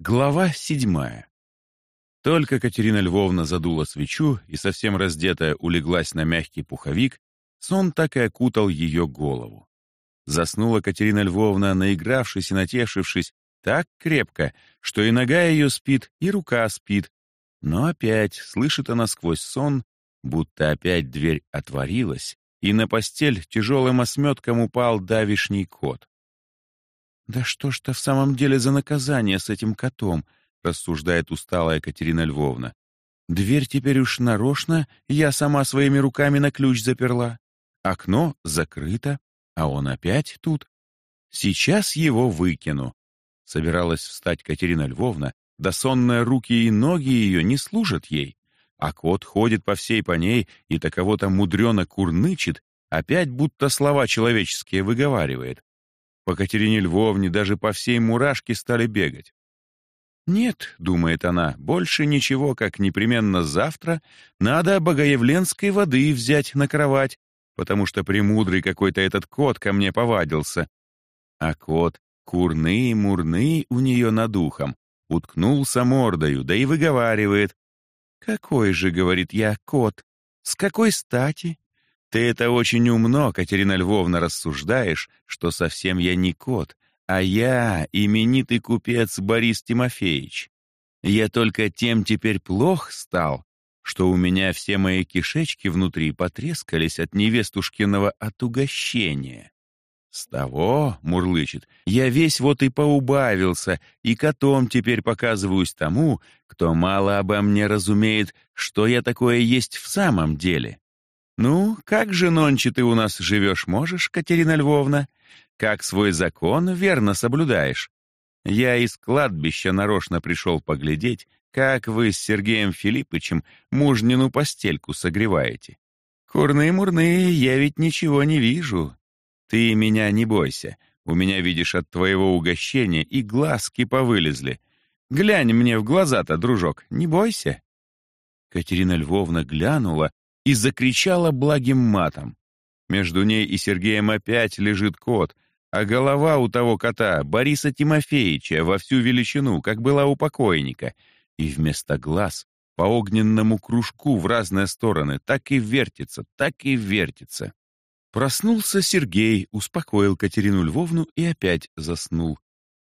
Глава седьмая. Только Катерина Львовна задула свечу и совсем раздетая улеглась на мягкий пуховик, сон так и окутал ее голову. Заснула Катерина Львовна, наигравшись и натешившись, так крепко, что и нога ее спит, и рука спит. Но опять слышит она сквозь сон, будто опять дверь отворилась, и на постель тяжелым осметком упал давишний кот. «Да что ж-то в самом деле за наказание с этим котом?» — рассуждает усталая Катерина Львовна. «Дверь теперь уж нарочно, я сама своими руками на ключ заперла. Окно закрыто, а он опять тут. Сейчас его выкину». Собиралась встать Катерина Львовна, да сонные руки и ноги ее не служат ей. А кот ходит по всей по ней и таково-то мудрено курнычет, опять будто слова человеческие выговаривает. По Катерине Львовне даже по всей мурашке стали бегать. «Нет», — думает она, — «больше ничего, как непременно завтра надо богоявленской воды взять на кровать, потому что премудрый какой-то этот кот ко мне повадился». А кот, курный-мурный у нее над ухом, уткнулся мордою, да и выговаривает. «Какой же, — говорит я, — кот? С какой стати? Ты это очень умно, Катерина Львовна, рассуждаешь, что совсем я не кот, а я именитый купец Борис Тимофеевич. Я только тем теперь плох стал, что у меня все мои кишечки внутри потрескались от невестушкиного отугощения. С того, мурлычет, я весь вот и поубавился, и котом теперь показываюсь тому, кто мало обо мне разумеет, что я такое есть в самом деле. «Ну, как же нонче ты у нас живешь можешь, Катерина Львовна? Как свой закон верно соблюдаешь? Я из кладбища нарочно пришел поглядеть, как вы с Сергеем Филиппычем мужнину постельку согреваете. Курные-мурные, я ведь ничего не вижу. Ты меня не бойся, у меня, видишь, от твоего угощения и глазки повылезли. Глянь мне в глаза-то, дружок, не бойся». Катерина Львовна глянула и закричала благим матом. Между ней и Сергеем опять лежит кот, а голова у того кота Бориса Тимофеевича во всю величину, как была у покойника, и вместо глаз по огненному кружку в разные стороны так и вертится, так и вертится. Проснулся Сергей, успокоил Катерину Львовну и опять заснул.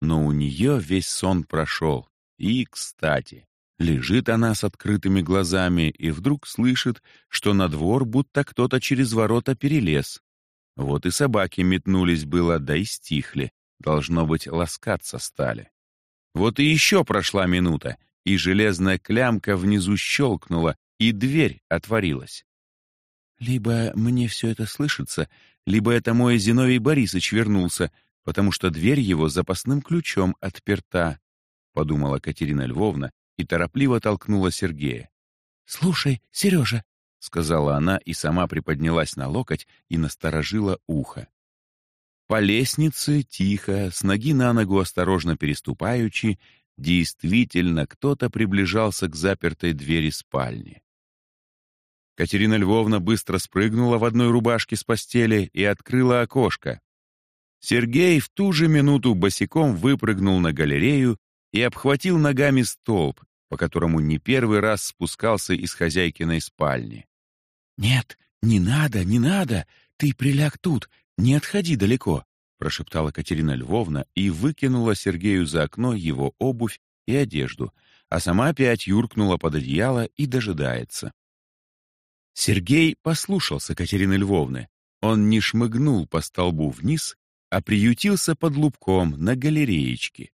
Но у нее весь сон прошел. И, кстати, Лежит она с открытыми глазами и вдруг слышит, что на двор будто кто-то через ворота перелез. Вот и собаки метнулись было, да и стихли. Должно быть, ласкаться стали. Вот и еще прошла минута, и железная клямка внизу щелкнула, и дверь отворилась. Либо мне все это слышится, либо это мой Зиновий Борисович вернулся, потому что дверь его запасным ключом отперта, — подумала Катерина Львовна и торопливо толкнула Сергея. «Слушай, Сережа», — сказала она и сама приподнялась на локоть и насторожила ухо. По лестнице, тихо, с ноги на ногу осторожно переступаючи, действительно кто-то приближался к запертой двери спальни. Катерина Львовна быстро спрыгнула в одной рубашке с постели и открыла окошко. Сергей в ту же минуту босиком выпрыгнул на галерею и обхватил ногами столб, по которому не первый раз спускался из хозяйкиной спальни. «Нет, не надо, не надо! Ты приляг тут, не отходи далеко!» прошептала Катерина Львовна и выкинула Сергею за окно его обувь и одежду, а сама опять юркнула под одеяло и дожидается. Сергей послушался Катерины Львовны. Он не шмыгнул по столбу вниз, а приютился под лубком на галереечке.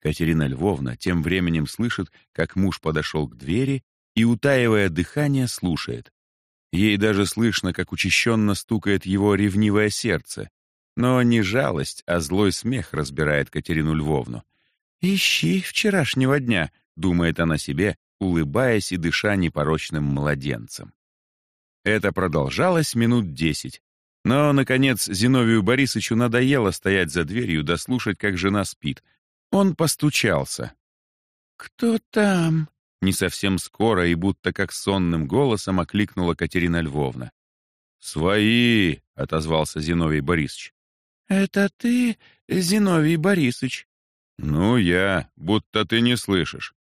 Катерина Львовна тем временем слышит, как муж подошел к двери и, утаивая дыхание, слушает. Ей даже слышно, как учащенно стукает его ревнивое сердце. Но не жалость, а злой смех разбирает Катерину Львовну. «Ищи вчерашнего дня», — думает она себе, улыбаясь и дыша непорочным младенцем. Это продолжалось минут десять. Но, наконец, Зиновию Борисовичу надоело стоять за дверью дослушать, как жена спит — он постучался. «Кто там?» Не совсем скоро и будто как сонным голосом окликнула Катерина Львовна. «Свои!» — отозвался Зиновий Борисович. «Это ты, Зиновий Борисович?» «Ну, я, будто ты не слышишь».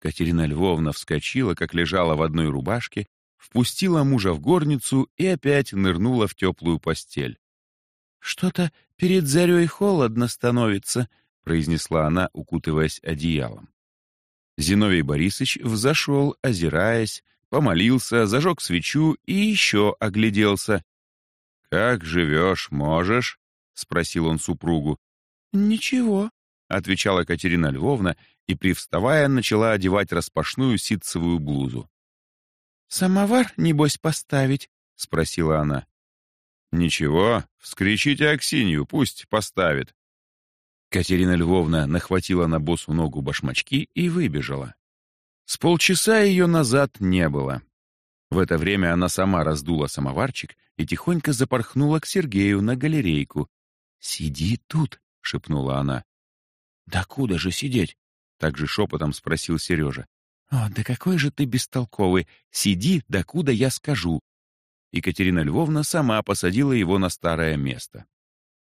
Катерина Львовна вскочила, как лежала в одной рубашке, впустила мужа в горницу и опять нырнула в теплую постель. «Что-то перед зарей холодно становится», — произнесла она, укутываясь одеялом. Зиновий Борисович взошел, озираясь, помолился, зажег свечу и еще огляделся. «Как живешь, можешь?» — спросил он супругу. «Ничего», — отвечала Катерина Львовна и, привставая, начала одевать распашную ситцевую блузу. «Самовар, небось, поставить?» — спросила она. «Ничего, вскричите Аксинью, пусть поставит». Катерина Львовна нахватила на босу ногу башмачки и выбежала. С полчаса ее назад не было. В это время она сама раздула самоварчик и тихонько запорхнула к Сергею на галерейку. «Сиди тут», — шепнула она. «Да куда же сидеть?» — также шепотом спросил Сережа. «О, да какой же ты бестолковый! Сиди, да куда я скажу!» Екатерина Львовна сама посадила его на старое место.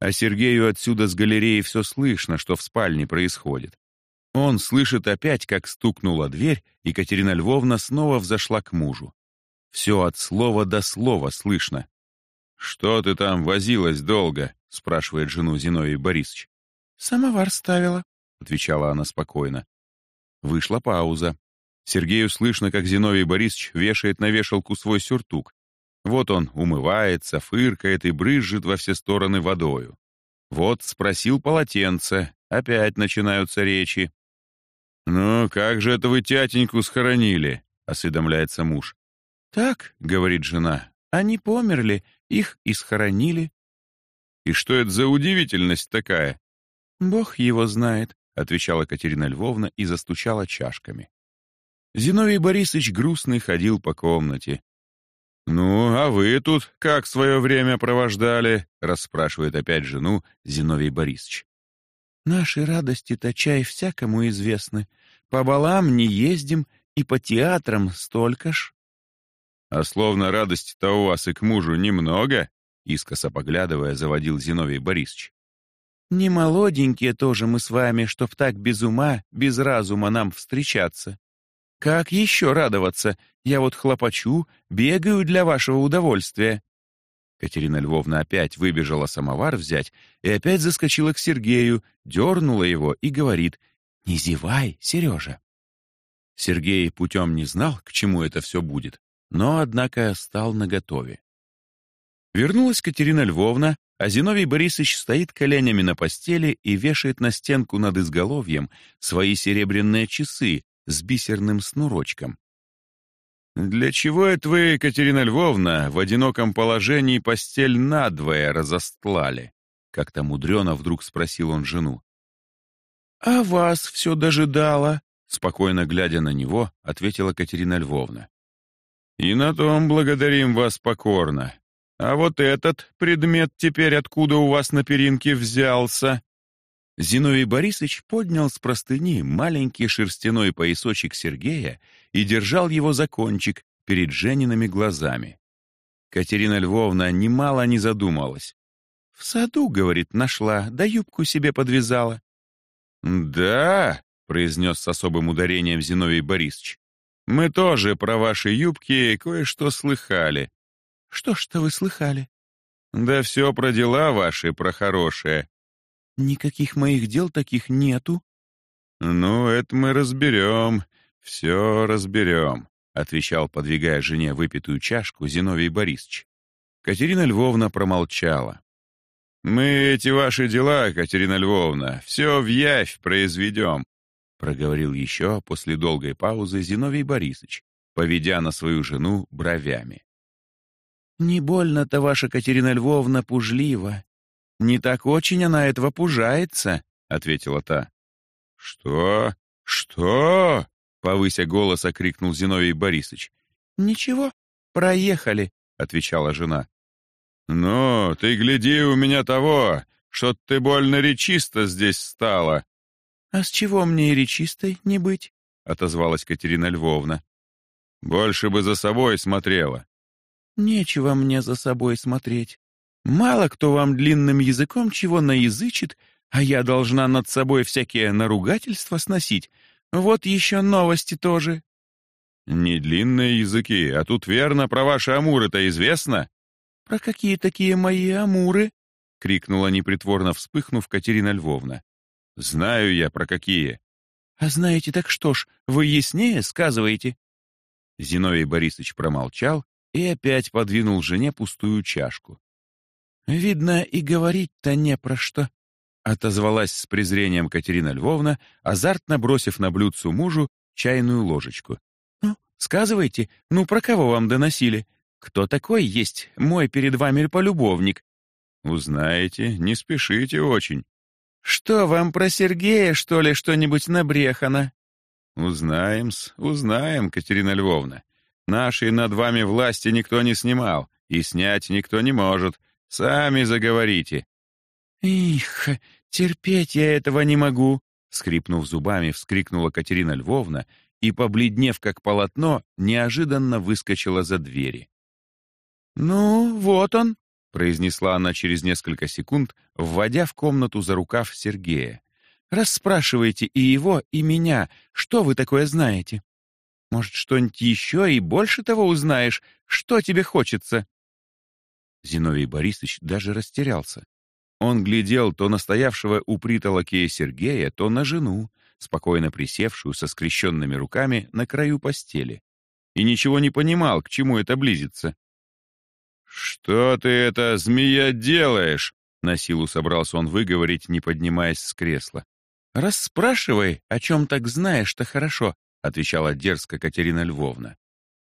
А Сергею отсюда с галереи все слышно, что в спальне происходит. Он слышит опять, как стукнула дверь, и Катерина Львовна снова взошла к мужу. Все от слова до слова слышно. «Что ты там возилась долго?» — спрашивает жену Зиновий Борисович. «Самовар ставила», — отвечала она спокойно. Вышла пауза. Сергею слышно, как Зиновий Борисович вешает на вешалку свой сюртук, вот он умывается, фыркает и брызжет во все стороны водою. Вот спросил полотенце, опять начинаются речи. «Ну, как же это вы тятеньку схоронили?» — осведомляется муж. «Так», — говорит жена, — «они померли, их и схоронили». «И что это за удивительность такая?» «Бог его знает», — отвечала Катерина Львовна и застучала чашками. Зиновий Борисович грустный ходил по комнате. «Ну, а вы тут как свое время провождали?» — расспрашивает опять жену Зиновий Борисович. «Наши радости-то чай всякому известны. По балам не ездим и по театрам столько ж». «А словно радости-то у вас и к мужу немного?» — искоса поглядывая, заводил Зиновий Борисович. «Не молоденькие тоже мы с вами, чтоб так без ума, без разума нам встречаться. Как еще радоваться? Я вот хлопочу, бегаю для вашего удовольствия». Катерина Львовна опять выбежала самовар взять и опять заскочила к Сергею, дернула его и говорит «Не зевай, Сережа». Сергей путем не знал, к чему это все будет, но, однако, стал наготове. Вернулась Катерина Львовна, а Зиновий Борисович стоит коленями на постели и вешает на стенку над изголовьем свои серебряные часы, с бисерным снурочком. «Для чего это вы, Екатерина Львовна, в одиноком положении постель надвое разостлали?» Как-то мудрено вдруг спросил он жену. «А вас все дожидала», — спокойно глядя на него, ответила Катерина Львовна. «И на том благодарим вас покорно. А вот этот предмет теперь откуда у вас на перинке взялся?» Зиновий Борисович поднял с простыни маленький шерстяной поясочек Сергея и держал его за кончик перед Жениными глазами. Катерина Львовна немало не задумалась. «В саду, — говорит, — нашла, да юбку себе подвязала». «Да», — произнес с особым ударением Зиновий Борисович, «мы тоже про ваши юбки кое-что слыхали». «Что ж-то вы слыхали?» «Да все про дела ваши, про хорошее. Никаких моих дел таких нету. Ну, это мы разберем, все разберем, отвечал, подвигая жене выпитую чашку Зиновий Борисович. Катерина Львовна промолчала. «Мы эти ваши дела, Катерина Львовна, все в явь произведем», проговорил еще после долгой паузы Зиновий Борисович, поведя на свою жену бровями. «Не больно-то ваша Катерина Львовна пужлива, «Не так очень она этого пужается», — ответила та. «Что? Что?» — повыся голос, окрикнул Зиновий Борисович. «Ничего, проехали», — отвечала жена. «Ну, ты гляди у меня того, что ты больно речисто здесь стала». «А с чего мне и речистой не быть?» — отозвалась Катерина Львовна. «Больше бы за собой смотрела». «Нечего мне за собой смотреть. Мало кто вам длинным языком чего наязычит, А я должна над собой всякие наругательства сносить? Вот еще новости тоже». «Не длинные языки, а тут верно про ваши амуры-то известно?» «Про какие такие мои амуры?» — крикнула непритворно вспыхнув Катерина Львовна. «Знаю я, про какие». «А знаете, так что ж, вы яснее сказываете?» Зиновий Борисович промолчал и опять подвинул жене пустую чашку. «Видно, и говорить-то не про что», — отозвалась с презрением Катерина Львовна, азартно бросив на блюдцу мужу чайную ложечку. «Ну, сказывайте, ну про кого вам доносили? Кто такой есть мой перед вами полюбовник?» «Узнаете, не спешите очень». «Что вам про Сергея, что ли, что-нибудь набрехано?» «Узнаем-с, узнаем, Катерина Львовна. Нашей над вами власти никто не снимал, и снять никто не может. Сами заговорите». «Их, терпеть я этого не могу!» Скрипнув зубами, вскрикнула Катерина Львовна и, побледнев как полотно, неожиданно выскочила за двери. «Ну, вот он», — произнесла она через несколько секунд, вводя в комнату за рукав Сергея. «Расспрашивайте и его, и меня, что вы такое знаете? Может, что-нибудь еще и больше того узнаешь? Что тебе хочется?» Зиновий Борисович даже растерялся. Он глядел то на стоявшего у притолокея Сергея, то на жену, спокойно присевшую со скрещенными руками на краю постели, и ничего не понимал, к чему это близится. «Что ты это, змея, делаешь?» На силу собрался он выговорить, не поднимаясь с кресла. «Расспрашивай, о чем так знаешь-то хорошо», — отвечала дерзко Катерина Львовна.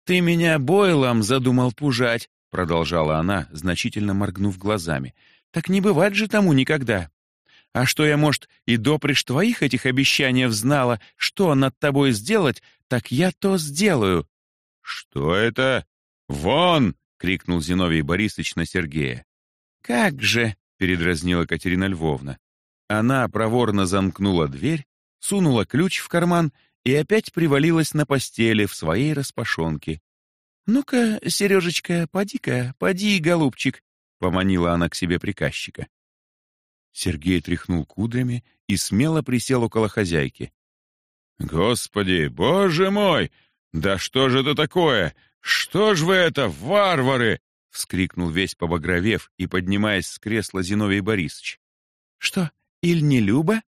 «Ты меня бойлом задумал пужать», — продолжала она, значительно моргнув глазами. «Так не бывать же тому никогда. А что я, может, и допрежь твоих этих обещаний знала, что над тобой сделать, так я то сделаю». «Что это? Вон!» — крикнул Зиновий Борисович на Сергея. «Как же!» — передразнила Катерина Львовна. Она проворно замкнула дверь, сунула ключ в карман и опять привалилась на постели в своей распашонке. «Ну-ка, Сережечка, поди-ка, поди, голубчик!» — поманила она к себе приказчика. Сергей тряхнул кудрями и смело присел около хозяйки. «Господи, боже мой! Да что же это такое? «Что ж вы это, варвары!» — вскрикнул весь побагровев и поднимаясь с кресла Зиновий Борисович. «Что, иль не Люба?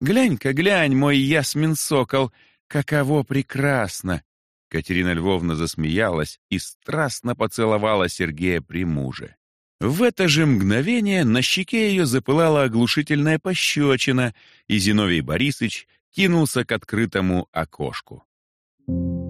Глянь-ка, глянь, мой ясмин-сокол, каково прекрасно!» Катерина Львовна засмеялась и страстно поцеловала Сергея при муже. В это же мгновение на щеке ее запылала оглушительная пощечина, и Зиновий Борисович кинулся к открытому окошку. Thank you.